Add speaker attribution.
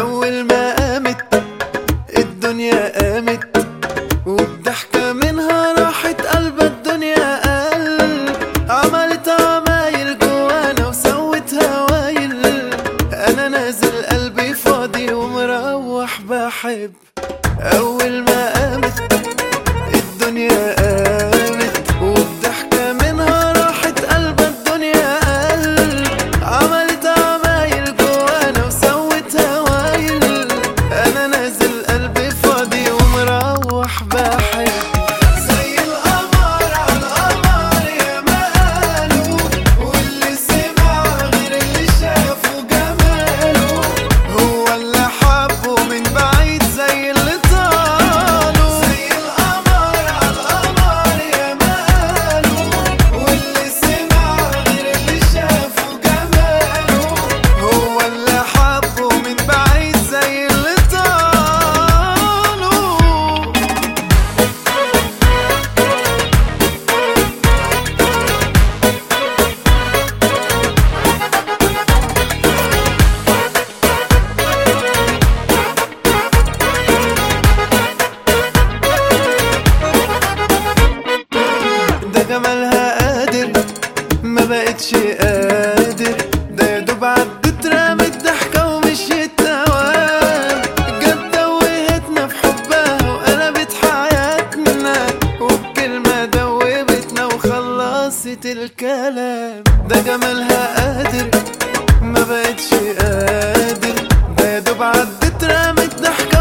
Speaker 1: أول ما قامت الدنيا قامت والضحكة منها راحت قلب الدنيا قل. عملت عمايل جوانا وسوت هوايل. أنا نازل قلبي فاضي ومروح بحب. أول ما قامت الدنيا قامت. جمالها قادر ما بقتش قادر. ده يا دوب عدت رام الضحكة ومشيت توام جت دوهتنا في حبها وقلبت حياتنا وبكلمة دوبتنا وخلصت الكلام. ده جمالها قادر ما بقتش قادر. ده يا دوب عدت رام الضحكة